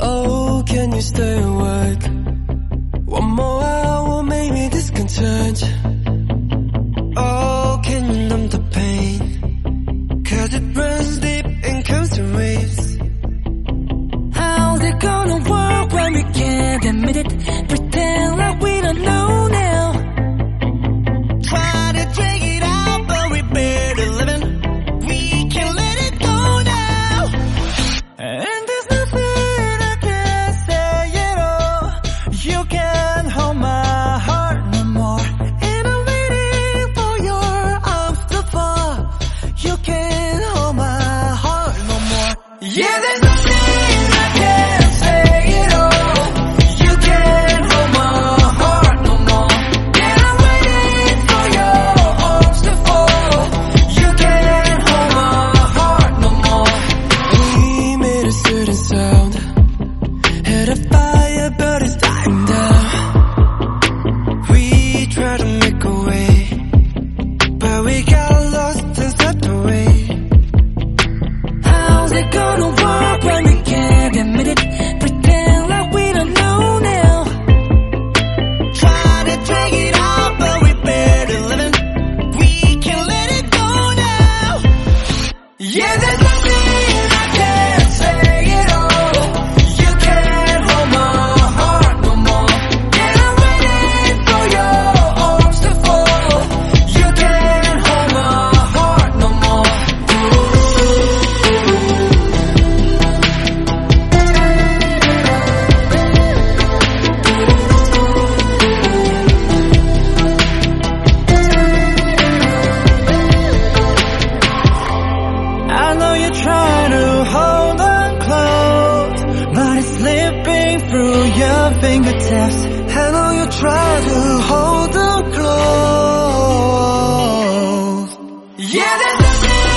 Oh, can you stay awake? One more hour made me discontent. Oh, can you numb the pain? Cause it runs deep and comes in waves. How's it gonna work when we can't admit it? you can gonna walk when we can't admit it fingertips I know you try to hold them close. Yeah, there's nothing